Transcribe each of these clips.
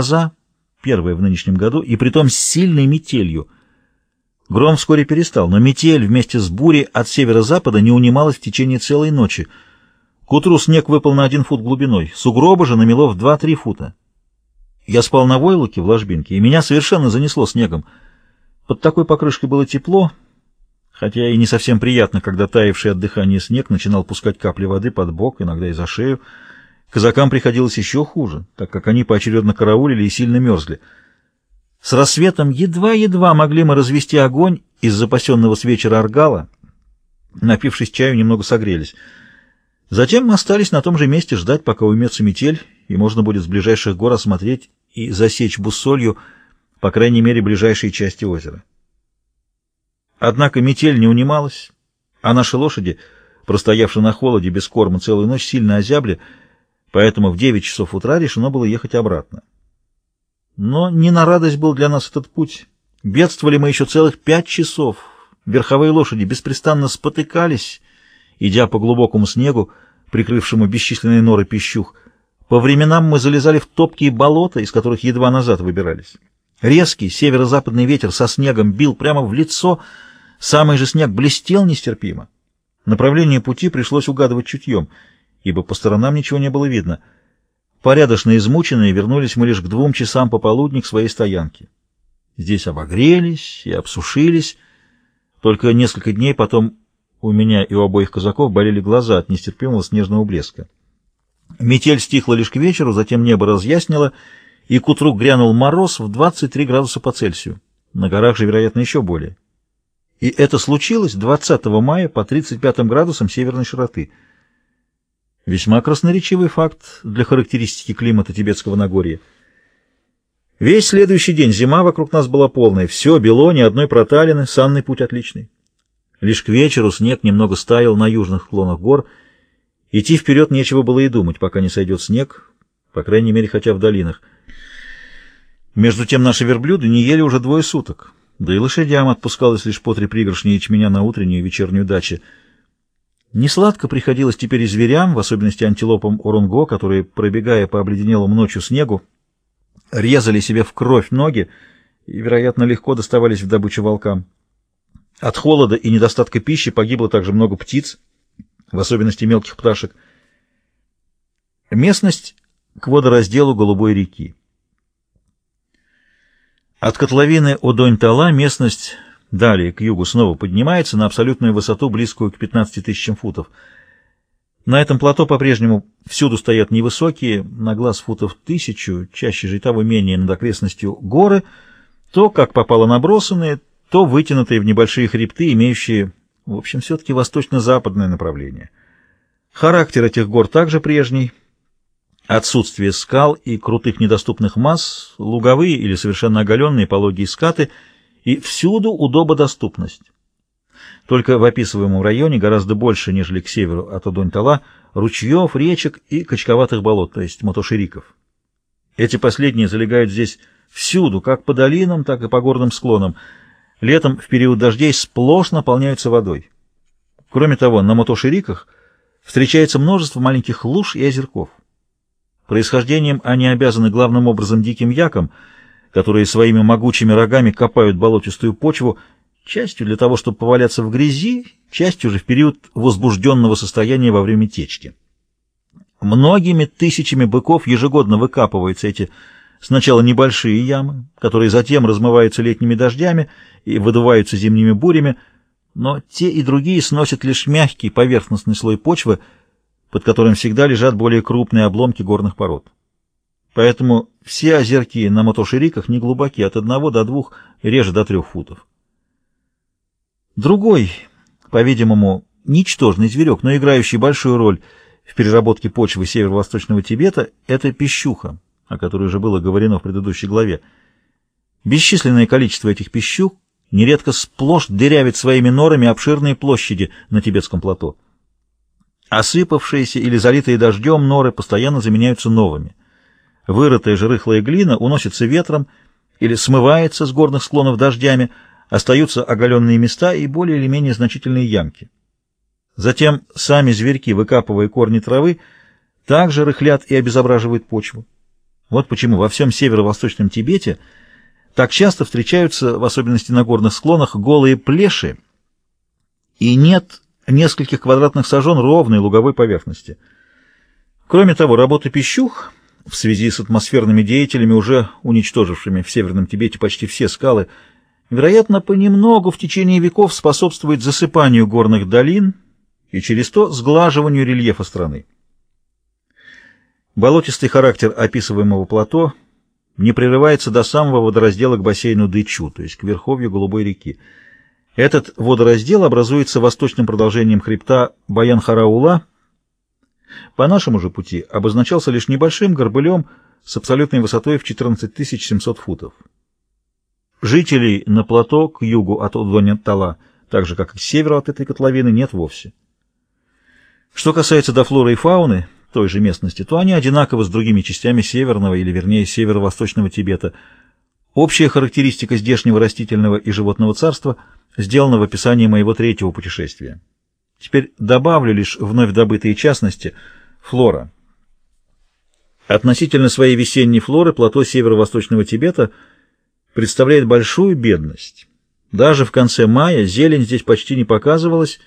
гроза, первая в нынешнем году, и притом с сильной метелью. Гром вскоре перестал, но метель вместе с бурей от северо-запада не унималась в течение целой ночи. К утру снег выпал на один фут глубиной, сугроба же намело в два-три фута. Я спал на войлоке в ложбинке, и меня совершенно занесло снегом. Под такой покрышкой было тепло, хотя и не совсем приятно, когда таявший от дыхания снег начинал пускать капли воды под бок, иногда и за шею. Казакам приходилось еще хуже, так как они поочередно караулили и сильно мерзли. С рассветом едва-едва могли мы развести огонь из запасенного с вечера аргала. Напившись чаю, немного согрелись. Затем мы остались на том же месте ждать, пока уймется метель, и можно будет с ближайших гор осмотреть и засечь буссолью, по крайней мере, ближайшие части озера. Однако метель не унималась, а наши лошади, простоявшие на холоде без корма целую ночь, сильно озябли, поэтому в 9 часов утра решено было ехать обратно. Но не на радость был для нас этот путь. Бедствовали мы еще целых пять часов. Верховые лошади беспрестанно спотыкались, идя по глубокому снегу, прикрывшему бесчисленные норы пищух. По временам мы залезали в топкие болота, из которых едва назад выбирались. Резкий северо-западный ветер со снегом бил прямо в лицо, самый же снег блестел нестерпимо. Направление пути пришлось угадывать чутьем — ибо по сторонам ничего не было видно. Порядочно измученные вернулись мы лишь к двум часам пополудни к своей стоянке. Здесь обогрелись и обсушились. Только несколько дней потом у меня и у обоих казаков болели глаза от нестерпимого снежного блеска. Метель стихла лишь к вечеру, затем небо разъяснило, и к утру грянул мороз в 23 градуса по Цельсию. На горах же, вероятно, еще более. И это случилось 20 мая по 35 градусам северной широты — Весьма красноречивый факт для характеристики климата тибетского Нагорья. Весь следующий день зима вокруг нас была полная. Все бело, ни одной проталины, санный путь отличный. Лишь к вечеру снег немного стаял на южных склонах гор. Идти вперед нечего было и думать, пока не сойдет снег, по крайней мере, хотя в долинах. Между тем наши верблюды не ели уже двое суток, да и лошадям отпускалось лишь по три пригоршни ячменя на утреннюю и вечернюю дачи. Несладко приходилось теперь и зверям, в особенности антилопам Орунго, которые, пробегая по обледенелому ночью снегу, резали себе в кровь ноги и, вероятно, легко доставались в добычу волкам. От холода и недостатка пищи погибло также много птиц, в особенности мелких пташек. Местность к водоразделу Голубой реки. От котловины Удонь-Тала местность Далее, к югу, снова поднимается на абсолютную высоту, близкую к 15 тысячам футов. На этом плато по-прежнему всюду стоят невысокие, на глаз футов тысячу, чаще же и того менее над окрестностью, горы, то, как попало набросанные, то вытянутые в небольшие хребты, имеющие, в общем, все-таки восточно-западное направление. Характер этих гор также прежний. Отсутствие скал и крутых недоступных масс, луговые или совершенно оголенные пологие скаты — и всюду удободоступность. Только в описываемом районе гораздо больше, нежели к северу от Удонь-Тала, ручьев, речек и качковатых болот, то есть мотошириков. Эти последние залегают здесь всюду, как по долинам, так и по горным склонам. Летом в период дождей сплошь наполняются водой. Кроме того, на мотошириках встречается множество маленьких луж и озерков. Происхождением они обязаны главным образом диким якам – которые своими могучими рогами копают болотистую почву, частью для того, чтобы поваляться в грязи, частью же в период возбужденного состояния во время течки. Многими тысячами быков ежегодно выкапываются эти сначала небольшие ямы, которые затем размываются летними дождями и выдуваются зимними бурями, но те и другие сносят лишь мягкий поверхностный слой почвы, под которым всегда лежат более крупные обломки горных пород. Поэтому все озерки на мотошириках не глубоки, от одного до двух, реже до трех футов. Другой, по-видимому, ничтожный зверек, но играющий большую роль в переработке почвы северо-восточного Тибета, это пищуха, о которой уже было говорено в предыдущей главе. Бесчисленное количество этих пищух нередко сплошь дырявит своими норами обширные площади на тибетском плато. Осыпавшиеся или залитые дождем норы постоянно заменяются новыми. Вырытая же рыхлая глина уносится ветром или смывается с горных склонов дождями, остаются оголенные места и более или менее значительные ямки. Затем сами зверьки, выкапывая корни травы, также рыхлят и обезображивают почву. Вот почему во всем северо-восточном Тибете так часто встречаются, в особенности на горных склонах, голые плеши, и нет нескольких квадратных сажен ровной луговой поверхности. Кроме того, работа пищух в связи с атмосферными деятелями, уже уничтожившими в Северном Тибете почти все скалы, вероятно, понемногу в течение веков способствует засыпанию горных долин и через то сглаживанию рельефа страны. Болотистый характер описываемого плато не прерывается до самого водораздела к бассейну Дычу, то есть к верховью Голубой реки. Этот водораздел образуется восточным продолжением хребта Баян-Хараула. По нашему же пути обозначался лишь небольшим горбылем с абсолютной высотой в 14 700 футов. Жителей на плато к югу от Удванятала, так же как и к северу от этой котловины, нет вовсе. Что касается до флоры и фауны той же местности, то они одинаковы с другими частями северного или, вернее, северо-восточного Тибета. Общая характеристика здешнего растительного и животного царства сделана в описании моего третьего путешествия. Теперь добавлю лишь вновь добытые частности. Флора. Относительно своей весенней флоры плато северо-восточного Тибета представляет большую бедность. Даже в конце мая зелень здесь почти не показывалась,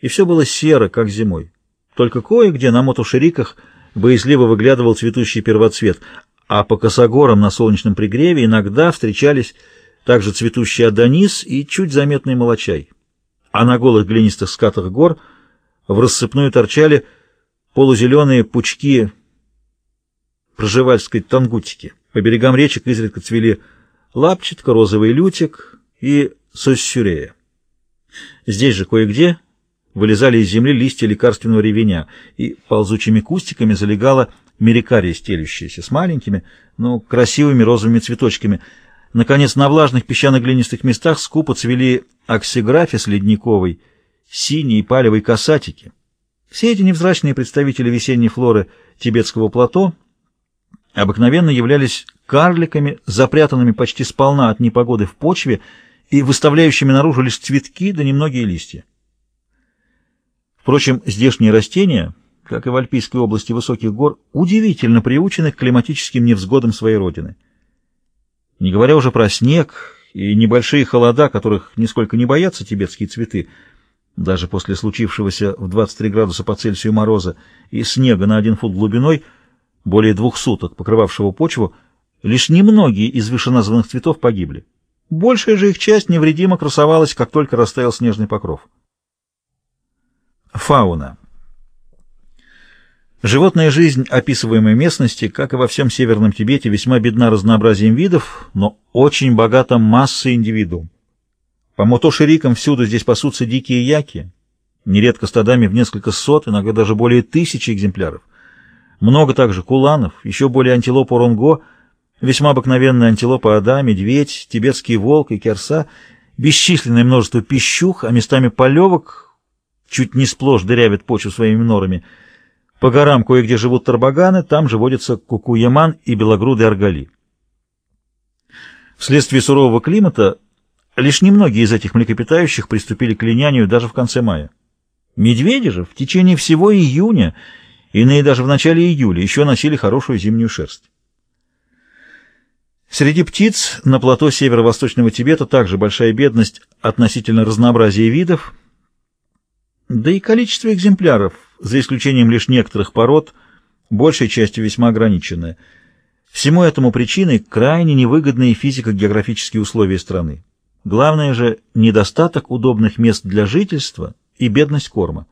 и все было серо, как зимой. Только кое-где на мотошериках боязливо выглядывал цветущий первоцвет, а по косогорам на солнечном пригреве иногда встречались также цветущий адонис и чуть заметный молочай. А на голых глинистых скатах гор в рассыпную торчали полузеленые пучки проживальской тангутики. По берегам речек изредка цвели лапчатка, розовый лютик и соссюрея. Здесь же кое-где вылезали из земли листья лекарственного ревеня, и ползучими кустиками залегала мерикария стелющаяся, с маленькими, но красивыми розовыми цветочками. Наконец, на влажных песчано-глинистых местах скупо цвели аксиграфис ледниковый, синие палевые касатики. Все эти невзрачные представители весенней флоры тибетского плато обыкновенно являлись карликами, запрятанными почти сполна от непогоды в почве и выставляющими наружу лишь цветки да немногие листья. Впрочем, здешние растения, как и в Альпийской области высоких гор, удивительно приучены к климатическим невзгодам своей родины. Не говоря уже про снег и небольшие холода, которых нисколько не боятся тибетские цветы, даже после случившегося в 23 градуса по Цельсию мороза и снега на один фут глубиной, более двух суток покрывавшего почву, лишь немногие из вышеназванных цветов погибли. Большая же их часть невредимо красовалась, как только растаял снежный покров. Фауна. Животная жизнь описываемой местности, как и во всем Северном Тибете, весьма бедна разнообразием видов, но очень богата массой индивидуум. По мотоширикам всюду здесь пасутся дикие яки, нередко стадами в несколько сот, иногда даже более тысячи экземпляров. Много также куланов, еще более антилоп оронго, весьма обыкновенная антилопа ада, медведь, тибетский волк и керса, бесчисленное множество пищух, а местами полевок, чуть не сплошь дырявят почву своими норами. По горам кое-где живут тарбаганы, там же водятся кукуяман и белогрудый аргали. Вследствие сурового климата лишь немногие из этих млекопитающих приступили к линянию даже в конце мая. Медведи же в течение всего июня, иные даже в начале июля, еще носили хорошую зимнюю шерсть. Среди птиц на плато северо-восточного Тибета также большая бедность относительно разнообразия видов, да и количество экземпляров, за исключением лишь некоторых пород, большей частью весьма ограниченное. Всему этому причиной крайне невыгодные физико-географические условия страны. Главное же – недостаток удобных мест для жительства и бедность корма.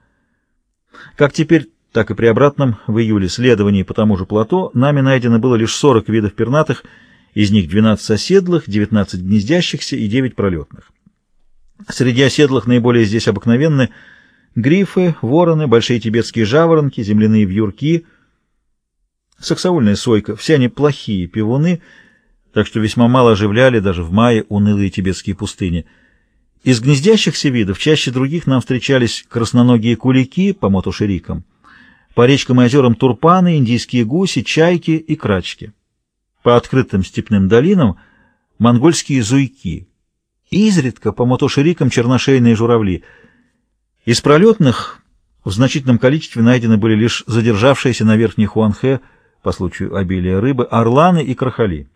Как теперь, так и при обратном в июле следовании по тому же плато нами найдено было лишь 40 видов пернатых, из них 12 оседлых, 19 гнездящихся и 9 пролетных. Среди оседлых наиболее здесь обыкновенны – Грифы, вороны, большие тибетские жаворонки, земляные вьюрки, саксаульная сойка — все они плохие пивуны, так что весьма мало оживляли даже в мае унылые тибетские пустыни. Из гнездящихся видов чаще других нам встречались красноногие кулики по мотоширикам, по речкам и озерам турпаны, индийские гуси, чайки и крачки. По открытым степным долинам монгольские зуйки. Изредка по мотоширикам черношейные журавли — из пролетных в значительном количестве найдены были лишь задержавшиеся на верхней Хуанхэ по случаю обилия рыбы, орланы и крахали.